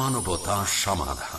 মানবতা সমাধান।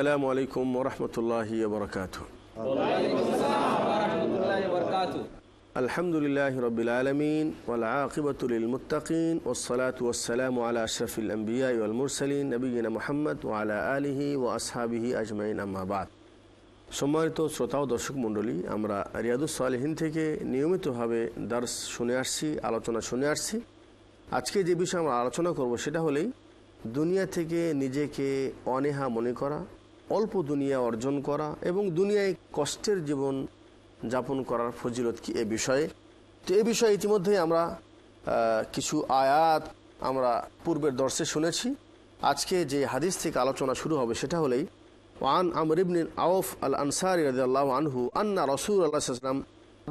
আসসালামু আলাইকুম ওরহমতুল্লাহি বরকাত আলহামদুলিল্লাহ রবিল আলমিন ও মুতাকিন ওসলাত ওসালাম আলা আশরফিল আম্বিয়া আলমুরসলিন নবীন মোহাম্মদ ওয়ালা আলহি ও আসহাবিহি আজমাইন আহমাবাদ সম্মানিত শ্রোতা ও দর্শক মণ্ডলী, আমরা রিয়াদুসালহীন থেকে নিয়মিতভাবে দার্স শুনে আসছি, আলোচনা শুনে আসছি। আজকে যে বিষয়ে আমরা আলোচনা করব সেটা হলেই দুনিয়া থেকে নিজেকে অনেহা মনে করা অল্প দুনিয়া অর্জন করা এবং দুনিয়ায় কষ্টের জীবন যাপন করার ফজিলত কি এ বিষয়ে? তো এ বিষয়ে ইতিমধ্যেই আমরা কিছু আয়াত আমরা পূর্বের দর্শে শুনেছি। আজকে যে হাদিস থেকে আলোচনা শুরু হবে সেটা হলেই, ওয়ান আমর আউফ আল আনসারি রাদিয়াল্লাহু আনহু আন্না রাসূল আল্লাহ সাল্লাম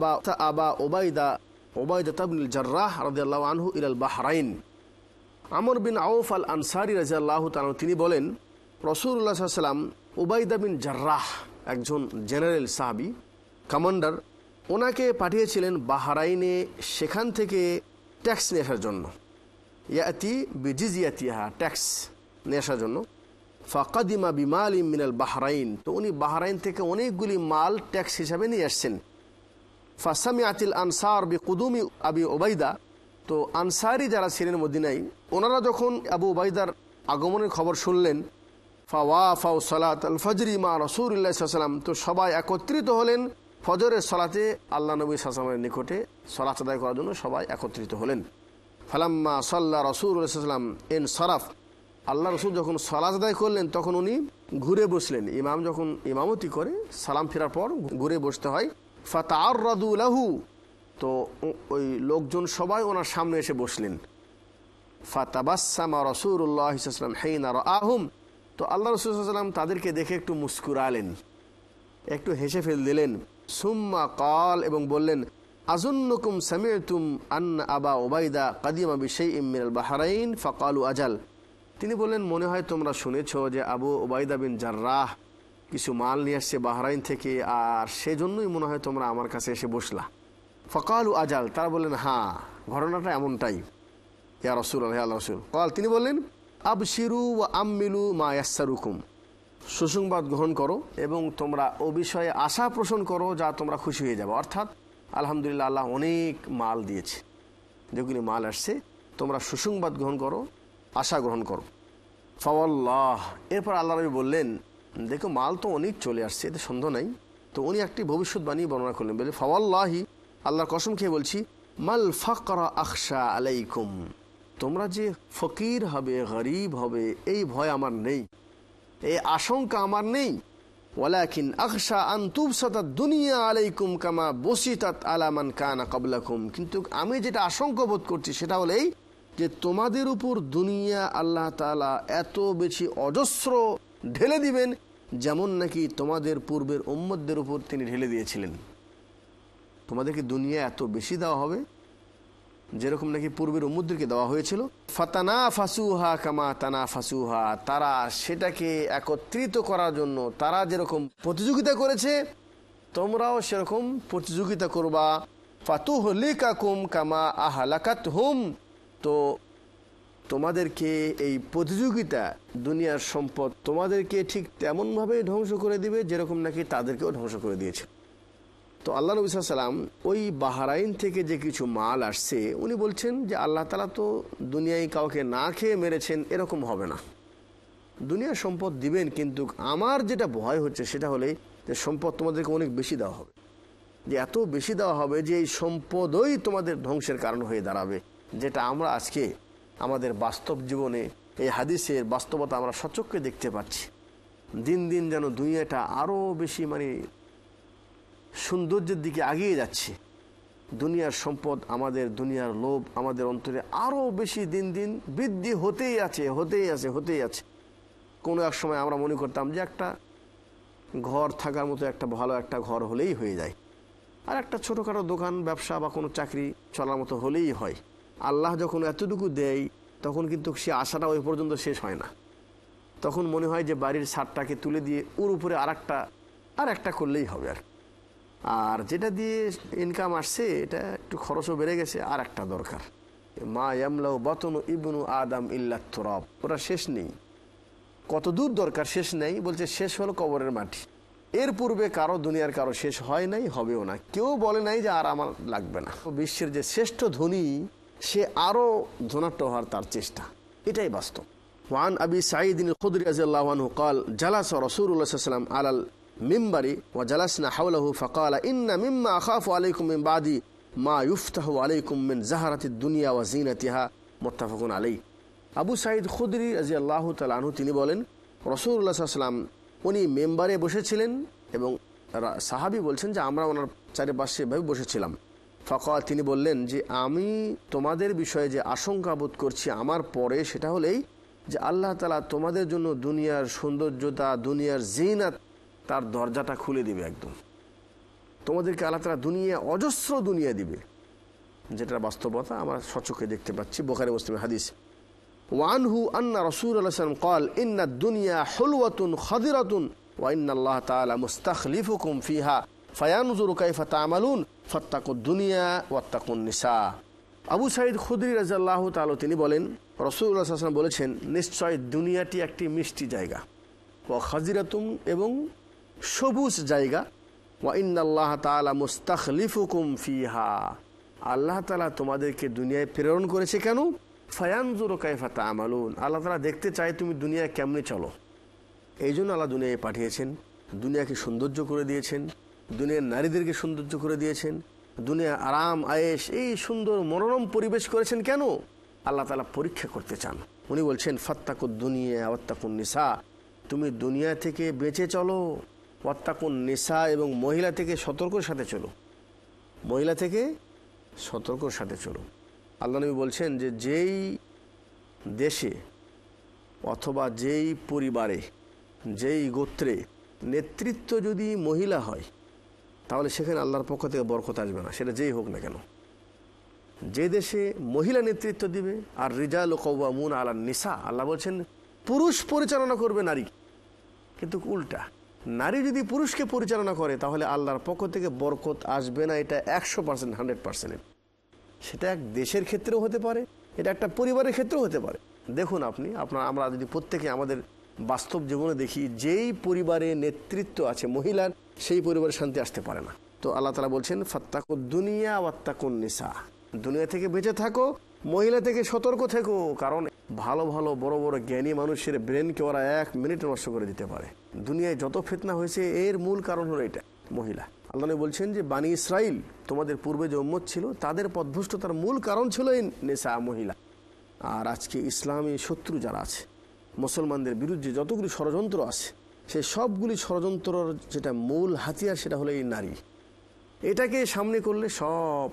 বা আবা ওবাইদা ওবাইদা তাবনিল জার্রাহ রাদিয়াল্লাহু আনহু ইলাল বাহরাইন। আমর বিন আউফ আল আনসারি রাজিয়াল্লাহ তালন তিনি বলেন রসুল্লাহ সাল্লাম উবাইদা বিন জার্রাহ, একজন জেনারেল সাহাবি, কমান্ডার, ওনাকে পাঠিয়েছিলেন বাহারাইনে সেখান থেকে ট্যাক্স নিয়ে আসার জন্য। ইয়াতি বিজিজিয়াতিহা, ট্যাক্স নিয়ে আসার জন্য। ফাকাদিমা বিমাল মিনাল বাহরাইন, তো উনি বাহরাইন থেকে অনেকগুলি মাল ট্যাক্স হিসাবে নিয়ে আসছেন। ফাসামি আতিল আনসার বি কুদুমি আবি ওবায়দা তো আনসারি যারা ছিলেন মদিনাই ওনারা যখন আবু ওবায়দার আগমনের খবর শুনলেন ফাওয়া ফাউ সালাত আল ফজরি মা রসুল্লাহাম তো সবাই একত্রিত হলেন ফজরের সলাতে আল্লাহ নবী সাসলামের নিকটে সলাত আদায় করার জন্য সবাই একত্রিত হলেন। ফালাম্মা সাল্লাহ রসুলাম এন সরাফ আল্লাহ রসুল যখন সলাত আদায় করলেন, তখন উনি ঘুরে বসলেন। ইমাম যখন ইমামতি করে সালাম ফেরার পর ঘুরে বসতে হয়। ফাতার রাদুলাহু তো ওই লোকজন সবাই ওনার সামনে এসে বসলেন। ফাতাবাসামা রসুল্লাহ ইসলাম হেইনা আহম তো আল্লাহ রসুলাম তাদেরকে দেখে একটু মুস্কুরালেন, একটু হেসে ফেল দিলেন। সুম্মা কাল এবং বললেন, আজুন্নকুম সামিতুম আন্না আবা ওবাইদা কাদিমা বিশাই ইমিনাল বাহারাইন ফকালু আজাল। তিনি বললেন, মনে হয় তোমরা শুনেছ যে আবু ওবায়দা বিন জার্রাহ কিছু মাল নিয়ে আসছে বাহরাইন থেকে, আর সেজন্যই মনে হয় তোমরা আমার কাছে এসে বসলা। ফকালু আজাল, তারা বললেন হ্যাঁ ঘটনাটা এমনটাই। ইয়া রসুল আল্লাহ রসুল। কল, তিনি বললেন আবশিরু ও আম্মিলু মা ইয়াসারুকুম সুসংবাদ গ্রহণ করো এবং তোমরা ও বিষয়ে আশা পোষণ করো যা তোমরা খুশি হয়ে যাবে। অর্থাৎ আলহামদুলিল্লাহ আল্লাহ অনেক মাল দিয়েছে। যেগুলি মাল আসছে, তোমরা সুসংবাদ গ্রহণ করো, আশা গ্রহণ করো। ফাওয়াল্লাহ। এরপর আল্লাহ রবি বললেন, দেখো, মাল তো অনেক চলে আসছে, এতে সন্দেহ নাই। তো উনি একটি ভবিষ্যৎবাণী বর্ণনা করলেন। বলে, ফাওয়াল্লাহি, আল্লাহর কসম খেয়ে বলছি, মাল ফাকরা আখশা আলাইকুম। তোমরা যে ফকির হবে, গরিব হবে, এই ভয় আমার নেই। এই আশঙ্কা আমার নেই। ওয়ালাকিন আখশা আন্তুবসাতা দুনিয়া আলাইকুম কামা বসিতাত আলামান কানা কাবলাকুম। কিন্তু আমি যেটা আশঙ্কা বোধ করছি সেটা হলেই যে তোমাদের উপর দুনিয়া আল্লাহ তাআলা এত বেশি অজস্র ঢেলে দিবেন, যেমন নাকি তোমাদের পূর্বের উম্মতদের উপর তিনি ঢেলে দিয়েছিলেন। তোমাদেরকে দুনিয়া এত বেশি দেওয়া হবে? যেরকম নাকি পূর্বের উম্মুদদেরকে দেওয়া হয়েছিল ফাতানা ফাসুহা কামা তানা ফাসুহা তারা সেটাকে একত্রিত করার জন্য তারা যেরকম প্রতিযোগিতা করেছে, তোমরাও সেরকম প্রতিযোগিতা করবা। ফাতুহ লিকাকুম কামা আহালাকাত হুম তো তোমাদেরকে এই প্রতিযোগিতা, দুনিয়ার সম্পদ তোমাদেরকে ঠিক তেমনভাবে ধ্বংস করে দিবে যেরকম নাকি তাদেরকেও ধ্বংস করে দিয়েছে। তো আল্লাহ নবী সাল্লাম ওই বাহারাইন থেকে যে কিছু মাল আসছে, উনি বলছেন যে আল্লাহ তালা তো দুনিয়ায় কাউকে না খেয়ে মেরেছেন, এরকম হবে না। দুনিয়ার সম্পদ দিবেন, কিন্তু আমার যেটা ভয় হচ্ছে সেটা হলে যে সম্পদ তোমাদেরকে অনেক বেশি দেওয়া হবে। যে এত বেশি দেওয়া হবে যে এই সম্পদই তোমাদের ধ্বংসের কারণ হয়ে দাঁড়াবে। যেটা আমরা আজকে আমাদের বাস্তব জীবনে, এই হাদিসের বাস্তবতা আমরা সচক্ষে দেখতে পাচ্ছি। দিন দিন যেন দুনিয়াটা আরও বেশি মানে সৌন্দর্যের দিকে এগিয়ে যাচ্ছে। দুনিয়ার সম্পদ আমাদের, দুনিয়ার লোভ আমাদের অন্তরে আরও বেশি দিন দিন বৃদ্ধি হতেই আছে হতেই আছে হতেই আছে। কোনো এক সময় আমরা মনে করতাম যে একটা ঘর থাকার মতো একটা ভালো একটা ঘর হলেই হয়ে যায়। আর একটা ছোটোখাটো দোকান, ব্যবসা বা কোনো চাকরি চলার মতো হলেই হয়। আল্লাহ যখন এতটুকু দেয়, তখন কিন্তু সে আশাটা ওই পর্যন্ত শেষ হয় না। তখন মনে হয় যে বাড়ির ছাদটাকে তুলে দিয়ে ওর উপরে আর একটা আর একটা করলেই হবে আর আর যেটা দিয়ে ইনকাম আসছে, এটা একটু খরচও বেড়ে গেছে, আর একটা দরকার। মা ইয়ামলাউ বতন ইবনু আদম ইল্লা তোরব। ওরা শেষ নেই। কত দূর দরকার শেষ নেই? বলছে, শেষ হলো কবরের মাটি। এর পূর্বে কারও দুনিয়ার কারও শেষ হয় নাই, হবেও না। কেউ বলে নাই যে আর আমার লাগবে না। বিশ্বের যে শ্রেষ্ঠ ধনী, সে আরও ধনাট্য হওয়ার তার চেষ্টা। এটাই বাস্তব। ওয়ান আবি সাঈদিন খুদ্ রাজিয়াল্লাহানহু কাল, জালাস রসুল্লাহ সাল্লাম আলাল মিম্বারি ও জালাসনা হাউলাহু ফকালা, ইন্না মিম্মা আখাফু আলাইকুম মিন বাদি মা ইউফতাহু আলাইকুম মিন জাহরাতিদ দুনিয়া ওয়া জিনাতিহা মোত্তাফাকুন আলাই আবু সাইদ খুদরি রাদিয়াল্লাহু তাআলা তালাহু তিনি বলেন রসুল্লাহ সাল্লাম উনি মেম্বারে বসেছিলেন এবং সাহাবি বলেন যে আমরা ওনার চারিপাশে ভাবে বসেছিলাম। ফকাল তিনি বললেন যে, আমি তোমাদের বিষয়ে যে আশঙ্কা বোধ করছি আমার পরে সেটা হলেই যে আল্লাহ তালা তোমাদের জন্য দুনিয়ার সৌন্দর্যতা, দুনিয়ার জিনাত তার দরজাটা খুলে দিবে একদম। তোমাদেরকে আল্লাহ তালা দুনিয়া, অজস্র দুনিয়া দিবে। যেটা বাস্তবতা আমরা সচকে দেখতে পাচ্ছি, বোখারে, মুসলিম হাদিস। ওয়ানহু আন্না রসুল আল্লাহাম কল ইন্না দুনিয়া হলুয়াতুন খদিরাতুন ওয়াইন্নাল্লাহ তালা মুস্তাখলিফুকুম ফিহা, ফায়ানুজুর কাইফা তামালুন ফত্তাকু দুনিয়া ওয়াত্তাকুন নিসা। আবু সাঈদ খুদরি রাজাল্লাহ তালো তিনি বলেন রসুল্লাহ আসলাম বলেছেন, নিশ্চয় দুনিয়াটি একটি মিষ্টি জায়গা। ও খাজিরাতুম এবং সবুজ জায়গা। ওয়া ইন্নাল্লাহ তাআলা মুস্তাখলিফুকুম ফিহা। আল্লাহ তাআলা তোমাদেরকে দুনিয়ায় প্রেরণ করেছে কেন? ফায়ানজুর কাইফা তামালুন। আল্লাহ তাআলা দেখতে চায় তুমি দুনিয়ায় কেমনে চলো। এই জন্য আল্লাহ দুনিয়ায় পাঠিয়েছেন। দুনিয়াকে সৌন্দর্য করে দিয়েছেন। দুনিয়ার নারীদেরকে সৌন্দর্য করে দিয়েছেন। দুনিয়া আরাম আয়েস এই সুন্দর মনোরম পরিবেশ করেছেন কেন? আল্লাহ তালা পরীক্ষা করতে চান। উনি বলছেন ফাত্তাকুন দুনিয়া নিসা। তুমি দুনিয়া থেকে বেঁচে চলো। ওয়াত্তাকুন নিসা এবং মহিলা থেকে সতর্কর সাথে চলো। মহিলা থেকে সতর্কর সাথে চলো। আল্লাহ নবী বলছেন যে যেই দেশে অথবা যেই পরিবারে, যেই গোত্রে নেতৃত্ব যদি মহিলা হয়, তাহলে সেখানে আল্লাহর পক্ষ থেকে বরকত আসবে না। সেটা যেই হোক না কেন। যে দেশে মহিলা নেতৃত্ব দিবে, আর রিজাল মুন আলা নিসা, আল্লাহ বলছেন, পুরুষ পরিচালনা করবে নারী। কিন্তু উল্টা। নারী যদি পুরুষকে পরিচালনা করে, তাহলে আল্লাহর পক্ষ থেকে বরকত আসবে না, এটা একশো পার্সেন্ট হান্ড্রেড পার্সেন্ট সেটা এক দেশের ক্ষেত্রেও হতে পারে, এটা একটা পরিবারের ক্ষেত্রেও হতে পারে। দেখুন আপনি, আপনার, আমরা যদি প্রত্যেকে আমাদের বাস্তব জীবনে দেখি, যেই পরিবারে নেতৃত্ব আছে মহিলার সেই পরিবারে শান্তি আসতে পারে না। তো আল্লাহ তালা বলছেন, ফাত্তাকু দুনিয়া ওয়াত্তাকুন নিসা। দুনিয়া থেকে বেঁচে থাকো, মহিলা থেকে সতর্ক থেকো, কারণ ভালো ভালো, বড় বড় জ্ঞানী মানুষের ব্রেনকে ওরা এক মিনিট নষ্ট করে দিতে পারে। দুনিয়ায় যত ফেতনা হয়েছে, এর মূল কারণ হলো এটা, মহিলা। আল্লাহ বলছেন যে, বানী ইসরাইল, তোমাদের পূর্বে যে উম্মত ছিল, তাদের পদভুষ্টতার মূল কারণ ছিল এই নেশা মহিলা। আর আজকে ইসলামী শত্রু যারা আছে, মুসলমানদের বিরুদ্ধে যতগুলি ষড়যন্ত্র আছে সেই সবগুলি ষড়যন্ত্রর যেটা মূল হাতিয়ার, সেটা হলো এই নারী। এটাকে সামনে করলে সব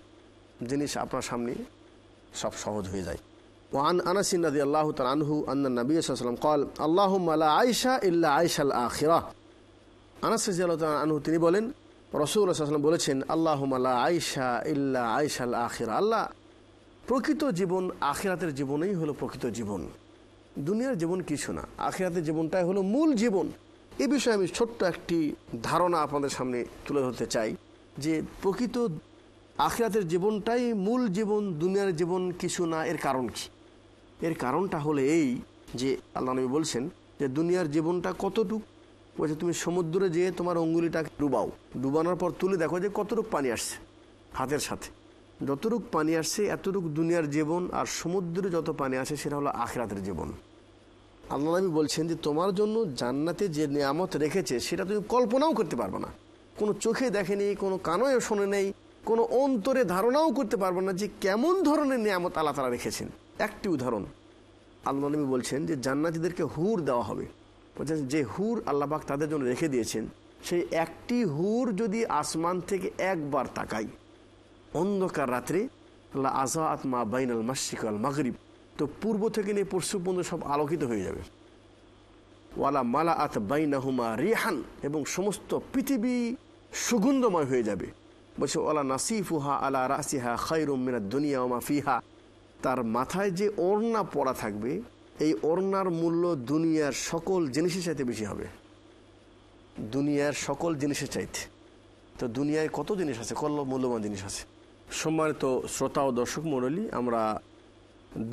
জিনিস আপনার সামনে সব সহজ হয়ে যায়। وعن أنس رضي الله تعالى عنه أن النبي صلى الله عليه وسلم قال اللهم لا عيش إلا عيش الآخرة আনাস রাদিয়াল্লাহু তাআলা আনহু তিনি বলেন রসুল আসলাম বলেছেন আল্লাহ আয়সা ইল্লা আয়সাল আখিরা আল্লাহ প্রকৃত জীবন আখিরাতের জীবনেই হলো প্রকৃত জীবন দুনিয়ার জীবন কিছু না আখিরাতের জীবনটাই হলো মূল জীবন এ বিষয়ে আমি ছোট্ট একটি ধারণা আপনাদের সামনে তুলে ধরতে চাই যে প্রকৃত আখিরাতের জীবনটাই মূল জীবন দুনিয়ার জীবন কিছু না এর কারণ কি এর কারণটা হলো এই যে আল্লাহ নবী বলছেন যে দুনিয়ার জীবনটা কতটুকু? বলছে, তুমি সমুদ্রে যেয়ে তোমার অঙ্গুলিটাকে ডুবাও। ডুবানোর পর তুলে দেখো যে কতটুক পানি আসছে হাতের সাথে। যতটুক পানি আসছে, এতটুক দুনিয়ার জীবন আর সমুদ্রে যত পানি আসে সেটা হলো আখরাতের জীবন। আল্লাহ নবী বলছেন যে, তোমার জন্য জান্নাতে যে নিয়ামত রেখেছে, সেটা তুমি কল্পনাও করতে পারবে না। কোনো চোখে দেখেনি, কোনো কানয়ে শোনে নেই, কোনো অন্তরে ধারণাও করতে পারব না যে কেমন ধরনের নিয়ামত আল্লাহ তালা রেখেছেন। একটি উদাহরণ। আল্লাহ নবী বলছেন যে জান্নাতিদেরকে হুর দেওয়া হবে। বলছেন যে হুর আল্লাহবাক তাদের জন্য রেখে দিয়েছেন। সেই একটি হুর যদি আসমান থেকে একবার তাকাই অন্ধকার রাত্রে, আল্লাহ আজা আত্মা বাইনাল মাসিকাল মাগরিব, তো পূর্ব থেকে নিয়ে পশ্চিম পর্যন্ত সব আলোকিত হয়ে যাবে। ওয়ালা মালা আত বাইনাহুমা রিহান, এবং সমস্ত পৃথিবী সুগন্ধময় হয়ে যাবে। বলছে ওলা নাসিফুহা আলা রাসিহা খাইরুম মিনা দুনিয়া ওমা ফিহা। তার মাথায় যে ওড়না পরা থাকবে, এই ওড়নার মূল্য দুনিয়ার সকল জিনিসের চাইতে বেশি হবে। দুনিয়ার সকল জিনিসের চাইতে। তো দুনিয়ায় কত জিনিস আছে? কত মূল্যবান জিনিস আছে? সম্মানিত শ্রোতা ও দর্শক মণ্ডলী, আমরা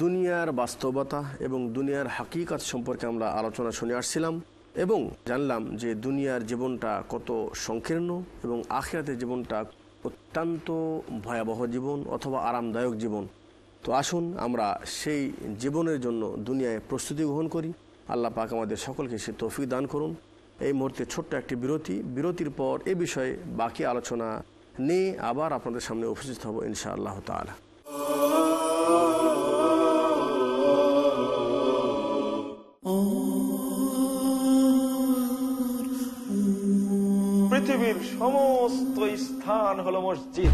দুনিয়ার বাস্তবতা এবং দুনিয়ার হাকিকাত সম্পর্কে আমরা আলোচনা শুনে আসছিলাম এবং জানলাম যে দুনিয়ার জীবনটা কত সংকীর্ণ এবং আখিরাতের জীবনটা অত্যন্ত ভয়াবহ জীবন অথবা আরামদায়ক জীবন। তো আসুন আমরা সেই জীবনের জন্য দুনিয়ায় প্রস্তুতি গ্রহণ করি। আল্লাহ পাক আমাদের সকলকে সে তৌফিক দান করুন। এই মুহূর্তে ছোট্ট একটি বিরতি। বিরতির পর এ বিষয়ে বাকি আলোচনা নিয়ে আবার আপনাদের সামনে উপস্থিত হব ইনশা আল্লাহ তালা পৃথিবীর সমস্ত স্থান হলো মসজিদ।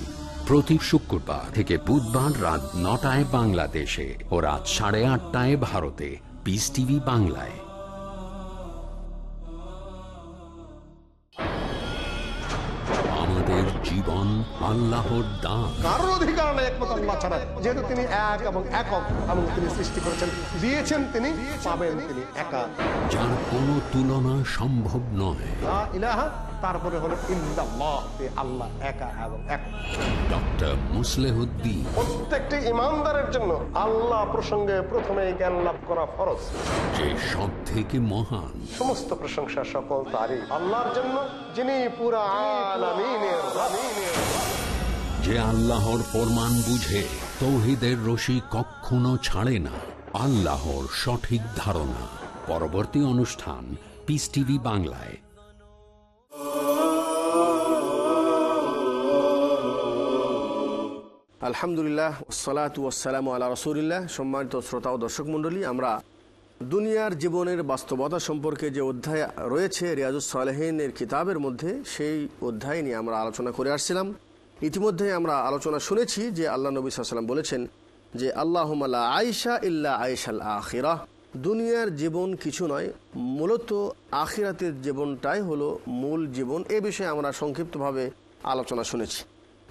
প্রতি শুক্রবার থেকে বুধবার রাত নটায় বাংলাদেশে ও রাত সাড়ে আটটায় ভারতে। পিস টিভি বাংলায়। আমাদের জীবন আল্লাহর দান। কারোর অধিকার নেই একমাত্র আল্লাহ ছাড়া। যেহেতু তিনি এক এবং একক এবং তিনি সৃষ্টি করেছেন দিয়েছেন তিনি পাবেন তিনি একা। যার কোনো তুলনা সম্ভব নয়। ইলাহা তারপরে হলো আল্লাহ একা এবং এক। ডক্টর মুসলেহুদ্দিন। প্রত্যেকটি ইমানদারের জন্য আল্লাহ প্রসঙ্গে প্রথমে জ্ঞান লাভ করা ফরজ। যে সব থেকে মহান। সমস্ত প্রশংসা সকল তারই। আল্লাহর জন্য যিনি পুরা আলামিনের যে আল্লাহর ফরমান বুঝে তৌহিদের রশি কখনো ছাড়ে না। আল্লাহর সঠিক ধারণা। পরবর্তী অনুষ্ঠান পিস টিভি বাংলায়। আলহামদুলিল্লাহ সালাত ওয়াসালাম আল্লাহ রসুলিল্লাহ। সম্মানিত শ্রোতা ও দর্শক মণ্ডলী, আমরা দুনিয়ার জীবনের বাস্তবতা সম্পর্কে যে অধ্যায় রয়েছে রিয়াজুস সালেহিনের কিতাবের মধ্যে, সেই অধ্যায় নিয়ে আমরা আলোচনা করে আসছিলাম। ইতিমধ্যে আমরা আলোচনা শুনেছি যে আল্লাহ নবী সাল্লাম বলেছেন যে আল্লাহ আল্লাহমাল্লা আয়সা ইল্লা আয়েশাল আখিরা দুনিয়ার জীবন কিছু নয়, মূলত আখিরাতের জীবনটাই হলো মূল জীবন। এ বিষয়ে আমরা সংক্ষিপ্তভাবে আলোচনা শুনেছি।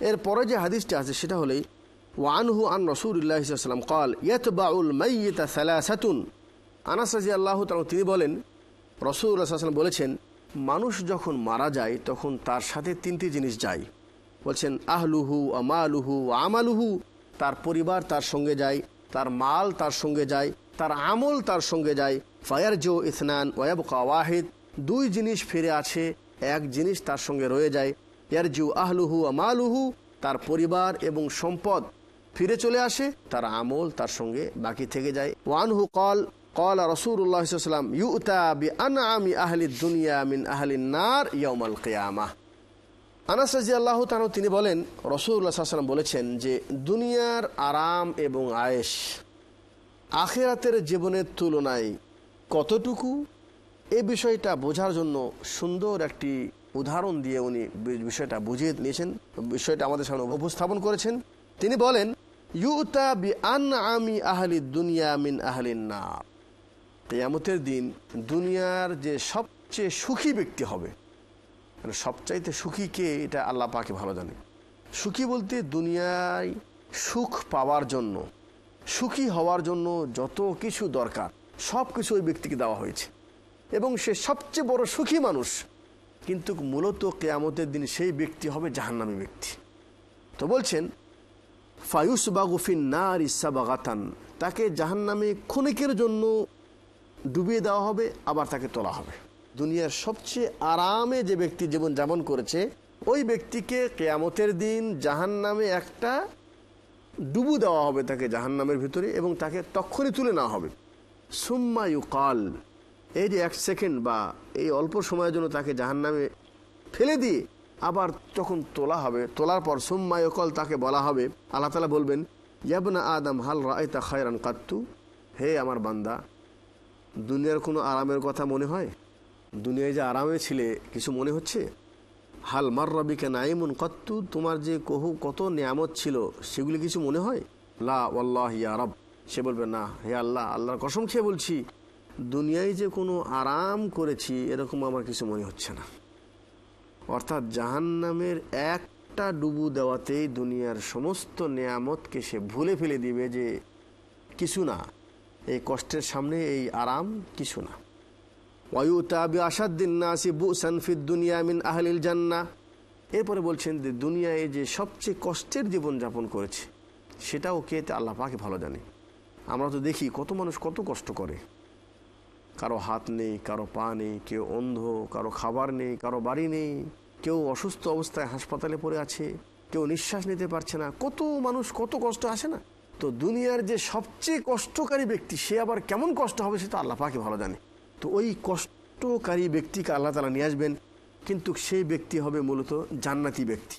এরপরে যে হাদিসটি আছে, সেটা হলেই ওয়ানহু আন রসুল্লাহাম কল, ইয়তবাউল মাইয়িতা সালাসাতুন। আনাস রাজি আল্লাহ তিনি বলেন রসুল্লাহাম বলেছেন, মানুষ যখন মারা যায়, তখন তার সাথে তিনটি জিনিস যায়। বলছেন, আহলুহু আমালুহু আমালুহু। তার পরিবার তার সঙ্গে যায়, তার মাল তার সঙ্গে যায়, তার আমল তার সঙ্গে যায়। ফায়ার জো ইসনান ওয়াবকা ওয়াহিদ। দুই জিনিস ফিরে আছে এক জিনিস তার সঙ্গে রয়ে যায় ইয়ারজু আহলুহু আমালুহু তার পরিবার এবং সম্পদ ফিরে চলে আসে, তার আমল তার সঙ্গে বাকি থেকে যায়। ওয়ানহু কল কল রসুল্লাহাম ইউতা বি আনআমি আহলি দুনিয়া মিন আহলি নার ইয়াউমাল কিয়ামা। আনাস রাজি আল্লাহ তাহ তিনি বলেন রসুল্লাহ সাল্লাম বলেছেন যে, দুনিয়ার আরাম এবং আয়েস আখেরাতের জীবনের তুলনায় কতটুকু? এ বিষয়টা বোঝার জন্য সুন্দর একটি উদাহরণ দিয়ে উনি বিষয়টা বুঝিয়ে নিয়েছেন বিষয়টা আমাদের সামনে উপস্থাপন করেছেন। তিনি বলেন, ইউতা বি আন আমি আহলি দুনিয়া মিন আহলিন না কেয়ামতের দিন দুনিয়ার যে সবচেয়ে সুখী ব্যক্তি হবে মানে সবচাইতে সুখী কে, এটা আল্লাহ পাকে ভালো জানে। সুখী বলতে দুনিয়ায় সুখ পাওয়ার জন্য, সুখী হওয়ার জন্য যত কিছু দরকার সব কিছু ওই ব্যক্তিকে দেওয়া হয়েছে। এবং সে সবচেয়ে বড় সুখী মানুষ কিন্তু মূলত কেয়ামতের দিন সেই ব্যক্তি হবে জাহান্নামী ব্যক্তি। তো বলছেন ফায়ুস বাগুফিন নার ইসা বাগাতান তাকে জাহান্নামে ক্ষণিকের জন্য ডুবিয়ে দেওয়া হবে, আবার তাকে তোলা হবে। দুনিয়ার সবচেয়ে আরামে যে ব্যক্তি জীবন যাপন করেছে, ওই ব্যক্তিকে কেয়ামতের দিন জাহান নামে একটা ডুবু দেওয়া হবে তাকে জাহান নামের ভিতরে এবং তাকে তখনই তুলে নেওয়া হবে। সুম্মা কাল এই যে এক সেকেন্ড বা এই অল্প সময়ের জন্য তাকে জাহান নামে ফেলে দিয়ে আবার যখন তোলা হবে, তোলার পর সুম্মা কল তাকে বলা হবে। আল্লাহ তালা বলবেন, ইয়াবনা আদম, হাল রায়তা খায়রান কাত্তু? হে আমার বান্দা, দুনিয়ার কোনো আরামের কথা মনে হয়? দুনিয়ায় যে আরামে ছিলে, কিছু মনে হচ্ছে? হাল মার রবিকে নাইমুন কত্তু? তোমার যে কহু, কত নিয়ামত ছিল, সেগুলি কিছু মনে হয়? লা আল্লাহ ইয়া রব। সে বলবে, না, হে আল্লাহ, আল্লাহর কসম খেয়ে বলছি দুনিয়ায় যে কোনো আরাম করেছি, এরকম আমার কিছু মনে হচ্ছে না। অর্থাৎ জাহান্নামের একটা ডুবু দেওয়াতেই দুনিয়ার সমস্ত নিয়ামতকে সে ভুলে ফেলে দিবে যে কিছু না, এই কষ্টের সামনে এই আরাম কিছু না। ওয়ুতাবি আসাদ্দিন নাসি বু ফিদ দুনিয়া মিন আহলিল জান্না। এরপরে বলছেন যে দুনিয়ায় যে সবচেয়ে কষ্টের জীবন যাপন করেছে, সেটাও কে আল্লাহ পাকে ভালো জানে। আমরা তো দেখি কত মানুষ কত কষ্ট করে। কারও হাত নেই, কারও পা নেই, কেউ অন্ধ, কারও খাবার নেই, কারও বাড়ি নেই, কেউ অসুস্থ অবস্থায় হাসপাতালে পড়ে আছে, কেউ নিঃশ্বাস নিতে পারছে না, কত মানুষ কত কষ্ট আসে না? তো দুনিয়ার যে সবচেয়ে কষ্টকারী ব্যক্তি, সে আবার কেমন কষ্ট হবে সেটা আল্লাহ পাকে ভালো জানে। তো ওই কষ্টকারী ব্যক্তিকে আল্লাহ তালা নিয়ে আসবেন, কিন্তু সেই ব্যক্তি হবে মূলত জান্নাতি ব্যক্তি।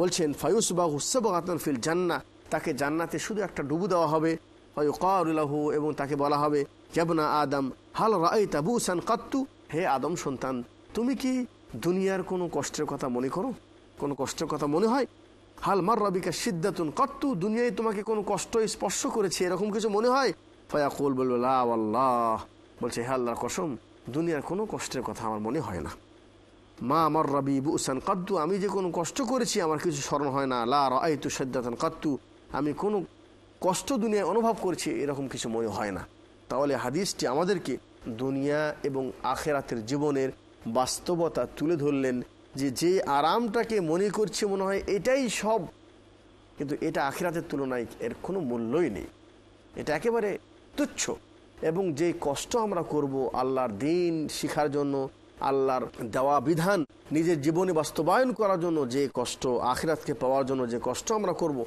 বলছেন ফায়ুস বা হুসাবাতন ফিল জান্না তাকে জান্নাতে শুধু একটা ডুবু দেওয়া হবে ফায়ুকারুল্লাহু এবং তাকে বলা হবে জাবনা আদম, হাল রাই তাবুসান কাত্তু? হে আদম সন্তান, তুমি কি দুনিয়ার কোনো কষ্টের কথা মনে করো? কোনো কষ্টের কথা মনে হয়? হাল মার রবিকা সিদ্ধাতুন কত্তু? দুনিয়ায় তোমাকে কোনো কষ্ট স্পর্শ করেছে, এরকম কিছু মনে হয়? ফয়াকুল বলল আল্লাহ বলছে, হে আল্লাহর কসম, দুনিয়ার কোনো কষ্টের কথা আমার মনে হয় না। মা আমার রবি বুসান কাদ্দু আমি যে কোনো কষ্ট করেছি, আমার কিছু স্মরণ হয় না। লা রাই তু সদ্দাতান কাত্তু? আমি কোনো কষ্ট দুনিয়ায় অনুভব করেছি, এরকম কিছু মনে হয় না। তাহলে হাদিসটি আমাদেরকে দুনিয়া এবং আখেরাতের জীবনের বাস্তবতা তুলে ধরলেন যে যে আরামটাকে মনে করছে মনে হয় এটাই সব কিন্তু এটা আখেরাতের তুলনায় এর কোনো মূল্যই নেই এটা একেবারে তুচ্ছ এবং যে কষ্ট আমরা করব আল্লাহর দিন শিখার জন্য, আল্লাহর দেওয়া বিধান, নিজের জীবনে বাস্তবায়ন করার জন্য যে কষ্ট, আখিরাতকে পাওয়ার জন্য যে কষ্ট আমরা করব।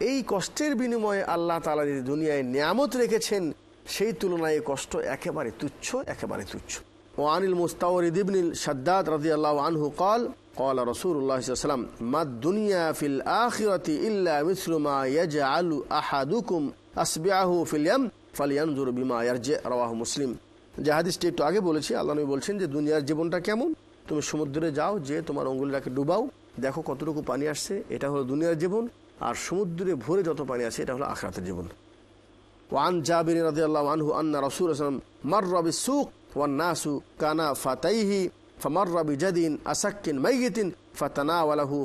এই কষ্টের বিনিময়ে আল্লাহ তালা যে দুনিয়ায় নিয়ামত রেখেছেন সেই তুলনায় এই কষ্ট একেবারে তুচ্ছ একেবারে তুচ্ছ ও আনিল মুস্তাওরিদ ইবনিল সাদ্দাদ রাজি আল্লাহ আনহু কল قال رسول الله صلى الله عليه وسلم ما الدنيا في الآخرة إلا مثل ما يجعل أحدكم أصبعه في اليم فلينظر بما يرجع رواه মুসলিম যে হাদিসটি একটু আগে বলেছি আল্লাহ নবী বলছেন যে দুনিয়ার জীবনটা কেমন তুমি সমুদ্রে যাও যে তোমার অঙ্গুলিটাকে ডুবাও দেখো কতটুকু পানি আসছে এটা হলো দুনিয়ার জীবন আর সমুদ্রে ভরে যত পানি আছে এটা হলো আখরাতের জীবন ওয়ান জাবির রাজিয়াল্লাহ আনহু রসুল আসলাম মার সুখ ওয়ান নাসু কানা ফাতাইহি ফমর রবি জদিন আসাক্কিন মাইগিতিন ফাতানা ওয়ালাহু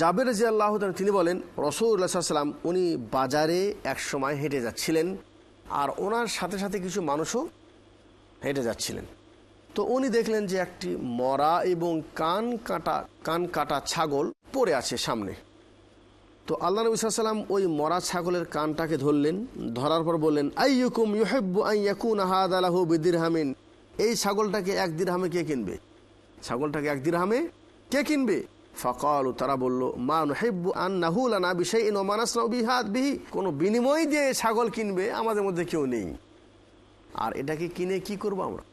জাবির রাজি আল্লাহ তিনি বলেন রসুল্লাহাম উনি বাজারে এক সময় হেঁটে যাচ্ছিলেন আর ওনার সাথে সাথে কিছু মানুষও হেঁটে যাচ্ছিলেন। তো উনি দেখলেন যে একটি মরা এবং কান কাটা কান কাটা ছাগল পড়ে আছে সামনে। তো আল্লাহ নবী সাল্লাম ওই মরা ছাগলের কানটাকে ধরলেন, ধরার পর বললেন, আইয়ুকুম ইউহিব্বু আন ইয়াকুনা হাদালাহু বিদিরহামিন? এই ছাগলটাকে এক দিরহামে কে কিনবে? ছাগলটাকে এক দিরহামে কে কিনবে? ফকাল, তারা বলল, মা নহিব্বু আন নাহুলানা বিশাইইন ওয়া মানাসনাউ বিহাদ বিহি। কোনো বিনিময় দিয়ে ছাগল কিনবে আমাদের মধ্যে কেউ নেই। আর এটাকে কিনে কি করব আমরা?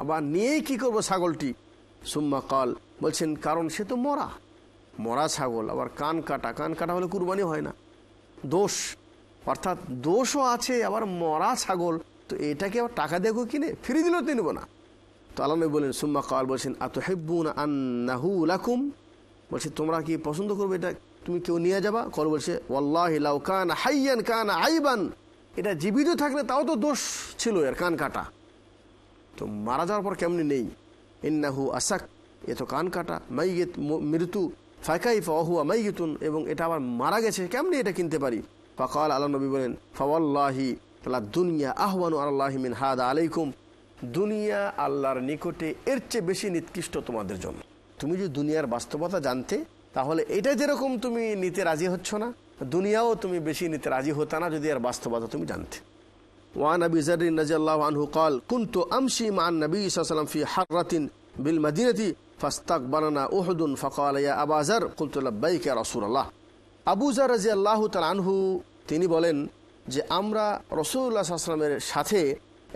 আবার নিয়েই কি করব ছাগলটি? সুম্মা কাল, বলছেন, কারণ সে তো মরা। মরা ছাগল, আবার কান কাটা। কান কাটা হলে কুরবানি হয় না। দোষ। অর্থাৎ দোষও আছে, আবার মরা ছাগল। তো এটাকে আবার টাকা কেউ কিনে? ফিরে দিলেও তো নেব না। তো নবী বলেন সুম্মা কাল, বলছেন আত হেব্বুন আন্নাহু লাকুম? বলছে, তোমরা কি পছন্দ করবে এটা? তুমি কেউ নিয়ে যাবা? কল বলছে, ওয়াল্লাহ লাউ কান হাইয়ান কান আইবান। এটা জীবিত থাকলে তাও তো দোষ ছিল এর কান কাটা। তো মারা যাওয়ার পর কেমনি নেই? ইন্নাহু আসাক। এ তো কান কাটা। মাইগেত মৃত্যু। ফাইকাই ফহুয়া মাইতুন এবং এটা আবার মারা গেছে, কেমনি এটা কিনতে পারি? ফাকাল আল্লাহ নবী বলেন, ফাওয়াল্লাহি তালা দুনিয়া আহ্বানু আল্লাহমিন হাদ আলাইকুম। দুনিয়া আল্লাহর নিকটে এর চেয়ে বেশি নিকৃষ্ট তোমাদের জন্য। তুমি যদি দুনিয়ার বাস্তবতা জানতে, তাহলে এটা যেরকম তুমি নিতে রাজি হচ্ছ না, দুনিয়াও তুমি বেশি নিতে রাজি হতা না যদি আর বাস্তবতা তুমি জানতে। ওয়ান আবি জারিন রাজি আল্লাহ আনহু কল, কুন্তু আমশি মান নবী সাল্লাম ফি হারাতিন বিল মাদিনাতি আবাজার আনহু, তিনি বলেন যে আমরা রসুল্লাহ আসলামের সাথে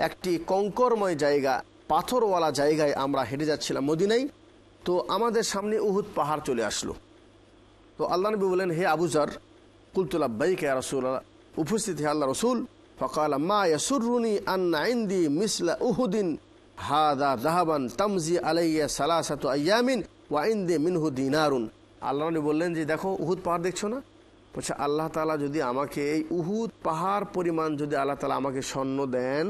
একটি কঙ্করময় জায়গা, পাথরওয়ালা জায়গায় আমরা হেঁটে যাচ্ছিলাম মদিনাই তো আমাদের সামনে উহুদ পাহাড় চলে আসলো। তো আল্লাহ নবী বলেন, হে আবুজার কুলতুল্লাবাইকা রসুল্লাহ উপস্থিত হে আল্লাহ রসুল, ফকাল মা ইয়াসুরুনি আন্না ইন্দি মিসলা উহুদিন হাদা জাহাবান তামজি আলাইয়া সালাসাতু আয়ামিন ওয়া ইন্দি মিনহু দিনারুন। আল্লাহ বললেন যে, দেখো, উহুদ পাহাড় দেখছ না? বলছে, আল্লাহ তালা যদি আমাকে এই উহুদ পাহাড় পরিমাণ যদি আল্লাহ তালা আমাকে স্বর্ণ দেন,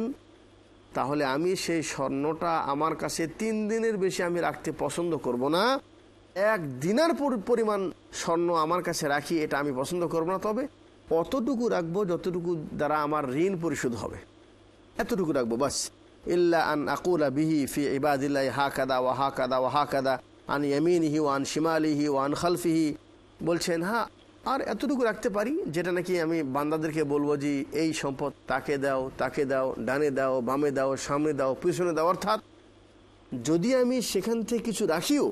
তাহলে আমি সেই স্বর্ণটা আমার কাছে তিন দিনের বেশি আমি রাখতে পছন্দ করব না। এক দিনার পরিমাণ স্বর্ণ আমার কাছে রাখি, এটা আমি পছন্দ করব না। তবে অতটুকু রাখব যতটুকু দ্বারা আমার ঋণ পরিশোধ হবে। এতটুকু রাখব, বাস। ইল্লা আন আকুলা বিহি ফি ইবাদিল্লাহ হা কাদা ওয়া হা কাদা ওয়া হা কাদা আন ইয়ামিনিহি ওয়ান শিমালিহি ওয়ান খালফিহি বলছেন হ্যাঁ আর এতটুকু রাখতে পারি যেটা নাকি আমি বান্দাদেরকে বলব যে, এই সম্পদ তাকে দাও তাকে দাও, ডানে দাও, বামে দাও, সামনে দাও, পিছনে দাও। অর্থাৎ, যদি আমি সেখান থেকে কিছু রাখিও,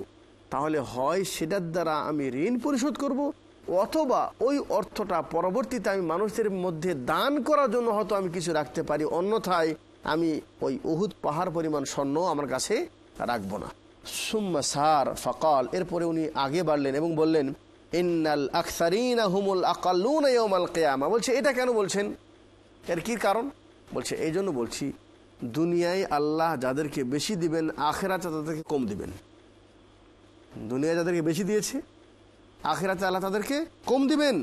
তাহলে হয় সেটার দ্বারা আমি ঋণ পরিশোধ করব, অথবা ওই অর্থটা পরবর্তীতে আমি মানুষের মধ্যে দান করার জন্য হয়তো আমি কিছু রাখতে পারি। অন্যথায় আমি ওই উহুদ পাহাড় পরিমাণ স্বর্ণ আমার কাছে রাখব না। সুম্মা সার ফকাল। এরপরে উনি আগে বাড়লেন এবং বললেন, ইন্নাল আকসারিনা হুমুল ইয়মাল কেয়ামা। বলছে, এটা কেন বলছেন? এর কি কারণ? বলছে এই জন্য বলছি, দুনিয়ায় আল্লাহ যাদেরকে বেশি দিবেন, আখেরাতে তাদেরকে কম দিবেন। দুনিয়ায় যাদেরকে বেশি দিয়েছে, আখেরাতে আল্লাহ তাদেরকে কম দিবেন।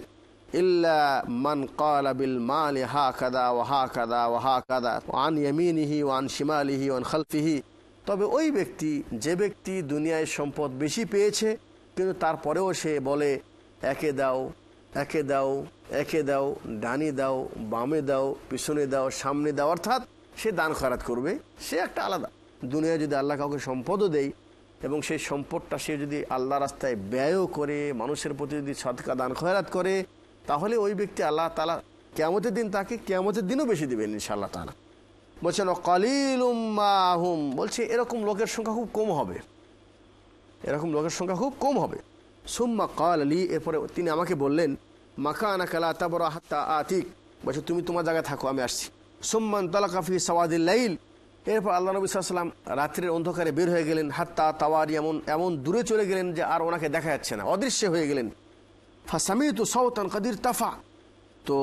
ইল্লা মান বিল মালি হা কাদা ও হা কাদা ও হা কাদা ওয়ান ইয়ামিনিহি ওয়ান শিমালিহি ওয়ান খালফিহি। তবে ওই ব্যক্তি, যে ব্যক্তি দুনিয়ায় সম্পদ বেশি পেয়েছে, কিন্তু তারপরেও সে বলে, একে দাও একে দাও একে দাও, ডানি দাও, বামে দাও, পিছনে দাও, সামনে দাও। অর্থাৎ সে দান খরাত করবে, সে একটা আলাদা। দুনিয়া যদি আল্লাহ কাউকে সম্পদও দেয় এবং সেই সম্পদটা সে যদি আল্লাহ রাস্তায় ব্যয়ও করে, মানুষের প্রতি যদি সৎকা দান খয়রাত করে তাহলে ওই ব্যক্তি আল্লাহ তালা কেমতের দিন তাকে কেমতের দিনও বেশি দেবেন ইনশাআল্লাহ তালা বলছেন কলিল হুম। বলছে, এরকম লোকের সংখ্যা খুব কম হবে। এরকম লোকের সংখ্যা খুব কম হবে। সুম্মা কাল আলী এরপরে তিনি আমাকে বললেন মাখা আনা কালা তাবরা হাত্তা আতিক। বলছে, তুমি তোমার জায়গায় থাকো, আমি আসছি। সুম্মান তালা তালাকাফি সওয়াদিল্লাইল এরপর আল্লাহ নবী সাল্লাম রাত্রের অন্ধকারে বের হয়ে গেলেন, হাত্তা তাওয়ারি এমন এমন দূরে চলে গেলেন যে আর ওনাকে দেখা যাচ্ছে না, অদৃশ্য হয়ে গেলেন। ফাসামি তো সৌতান কাদির তাফা। তো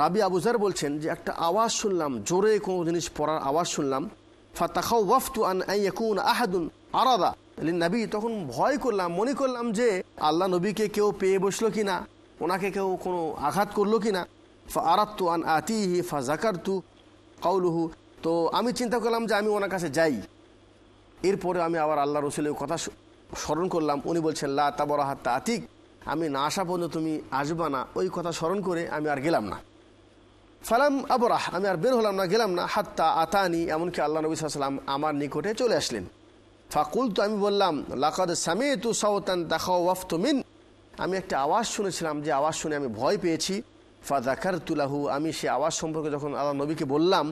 রাবি আবুজার বলছেন যে একটা আওয়াজ শুনলাম, জোরে কোনো জিনিস পড়ার আওয়াজ শুনলাম ফাতাখাও ওয়াফতু আন আইয়াকুন আহাদুন আরাদা। নবী তখন ভয় করলাম, মনে করলাম যে আল্লাহ নবীকে কেউ পেয়ে বসল কি না ওনাকে কেউ কোনো আঘাত করল কি না ফা আরাত্তু আন আতিহি ফা জাকারতু কাউলুহু তো আমি চিন্তা করলাম যে আমি ওনার কাছে যাই। এরপরে আমি আবার আল্লাহ রসুলের কথা স্মরণ করলাম, উনি বলছেন, লা তাবরা হাত্তা আতিক আমি না আসা পর্যন্ত তুমি আসবা না। ওই কথা স্মরণ করে আমি আর গেলাম না। ফালাম আবরাহ, আমি আর বের হলাম না, গেলাম না। হাত্তা আতানি, এমনকি আল্লাহ নবী সাল্লাম আমার নিকটে চলে আসলেন। ফাকুল তো আমি বললাম, লাকাদ সামে তু সাউতান ওয়াফতমিন আমি একটা আওয়াজ শুনেছিলাম, যে আওয়াজ শুনে আমি ভয় পেয়েছি। ফাদাকার তুলাহু আমি সে আওয়াজ সম্পর্কে যখন আল্লাহ নবীকে বললাম,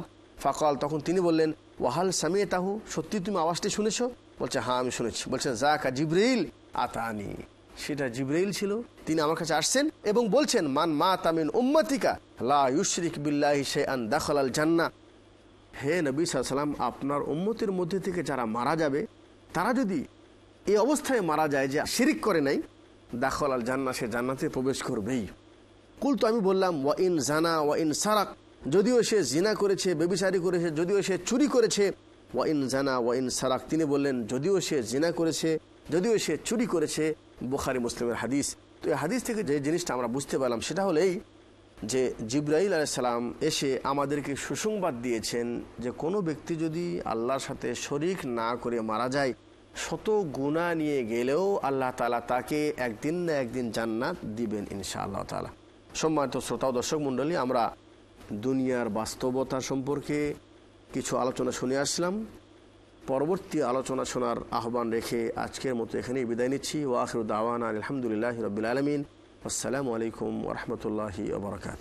ফাকাল, তখন তিনি বললেন, ওয়াহাল সামিয়ে তাহু সত্যি তুমি আওয়াজটি শুনেছো? বলছে হ্যাঁ আমি শুনেছি। বলছে জাকা জিব্রাইল আতানি। সেটা জিব্রাইল ছিল। তিনি আমার কাছে আসছেন এবং বলছেন, মান মা তামিন উম্মাতিকা, লা ইউশরিক বিল্লাহি শাইআন দাখালাল জান্নাহ। হে নবী সাল্লাম, আপনার উম্মতের মধ্যে থেকে যারা মারা যাবে, তারা যদি এই অবস্থায় মারা যায় যে শিরিক করে নাই দাখল আল জান্না সে জান্নাতে প্রবেশ করবেই। কুল তো আমি বললাম, ওয়া ইন জানা, ওয়া ইন সারাক। যদিও সে জিনা করেছে বেবিচারি করেছে, যদিও সে চুরি করেছে, ওয়া ইন জানা, ওয়া ইন সারাক। তিনি বললেন, যদিও সে জিনা করেছে, যদিও সে চুরি করেছে বুখারি মুসলিমের হাদিস। তো এই হাদিস থেকে যে জিনিসটা আমরা বুঝতে পারলাম সেটা হলেই যে জিব্রাইল আলাইসালাম এসে আমাদেরকে সুসংবাদ দিয়েছেন যে কোনো ব্যক্তি যদি আল্লাহর সাথে শরিক না করে মারা যায়, শত গুণা নিয়ে গেলেও আল্লাহ তালা তাকে একদিন না একদিন জান্নাত দিবেন ইনশা আল্লাহ তালা সম্মানিত শ্রোতা দর্শক মণ্ডলী, আমরা দুনিয়ার বাস্তবতা সম্পর্কে কিছু আলোচনা শুনে আসলাম। পরবর্তী আলোচনা শোনার আহ্বান রেখে আজকের মতো এখানেই বিদায় নিচ্ছি। ওয়াখির দাওয়ান আলহামদুলিল্লাহ রবিল আলমিন। আসসালামু আলাইকুম ওরহমতুল্লাহি ওবরাকাত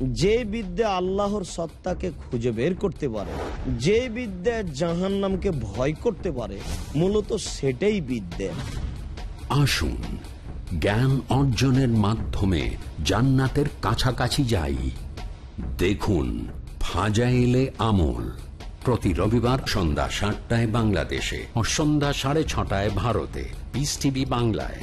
যে বিদ্যা আল্লাহর সত্তাকে খুঁজে বের করতে পারে, যে বিদ্যা জাহান নামকে ভয় করতে পারে, মূলত সেটাই বিদ্যা। আসুন, জ্ঞান অর্জনের মাধ্যমে জান্নাতের কাছাকাছি যাই। দেখুন ফাজাইলে আমল প্রতি রবিবার সন্ধ্যা সাতটায় বাংলাদেশে ও সন্ধ্যা সাড়ে ছটায় ভারতে। পিস টিভি বাংলায়।